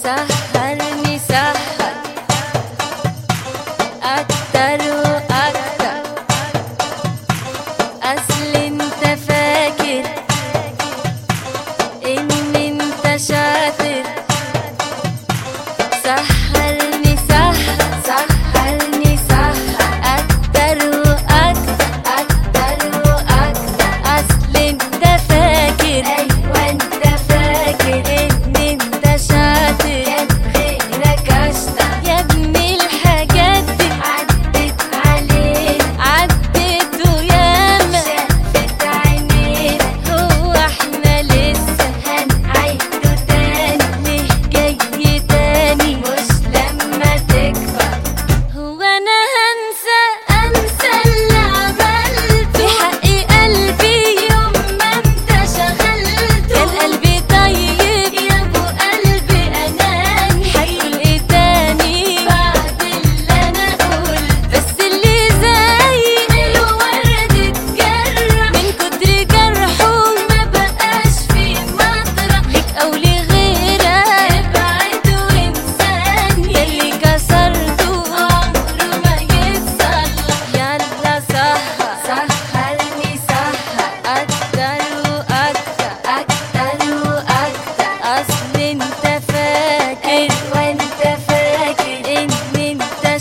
side.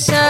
Yes.